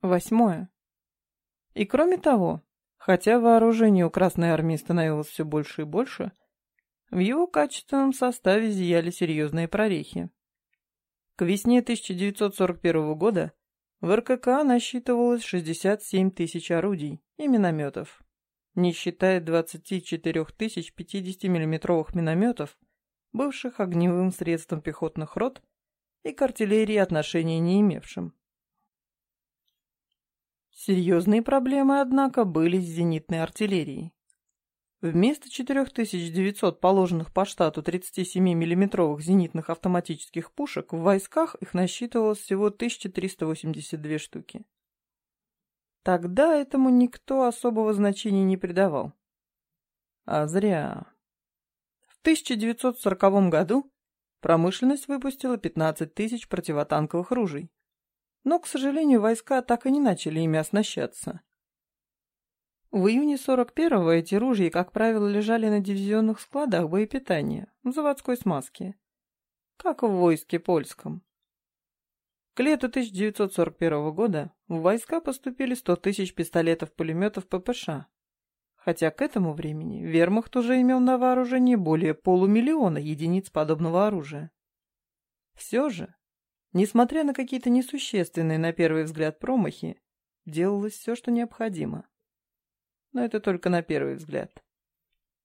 Восьмое. И кроме того, хотя вооружение у Красной Армии становилось все больше и больше, в его качественном составе зияли серьезные прорехи. К весне 1941 года в РКК насчитывалось 67 тысяч орудий и минометов, не считая 24 тысяч 50 миллиметровых минометов, бывших огневым средством пехотных рот и к артиллерии отношения не имевшим. Серьезные проблемы, однако, были с зенитной артиллерией. Вместо 4900 положенных по штату 37 миллиметровых зенитных автоматических пушек в войсках их насчитывалось всего 1382 штуки. Тогда этому никто особого значения не придавал. А зря. В 1940 году промышленность выпустила 15 тысяч противотанковых ружей. Но, к сожалению, войска так и не начали ими оснащаться. В июне 41-го эти ружья, как правило, лежали на дивизионных складах боепитания, в заводской смазке, как в войске польском. К лету 1941 года в войска поступили 100 тысяч пистолетов-пулеметов ППШ, хотя к этому времени вермахт уже имел на вооружении более полумиллиона единиц подобного оружия. Все же, несмотря на какие-то несущественные на первый взгляд промахи, делалось все, что необходимо но это только на первый взгляд.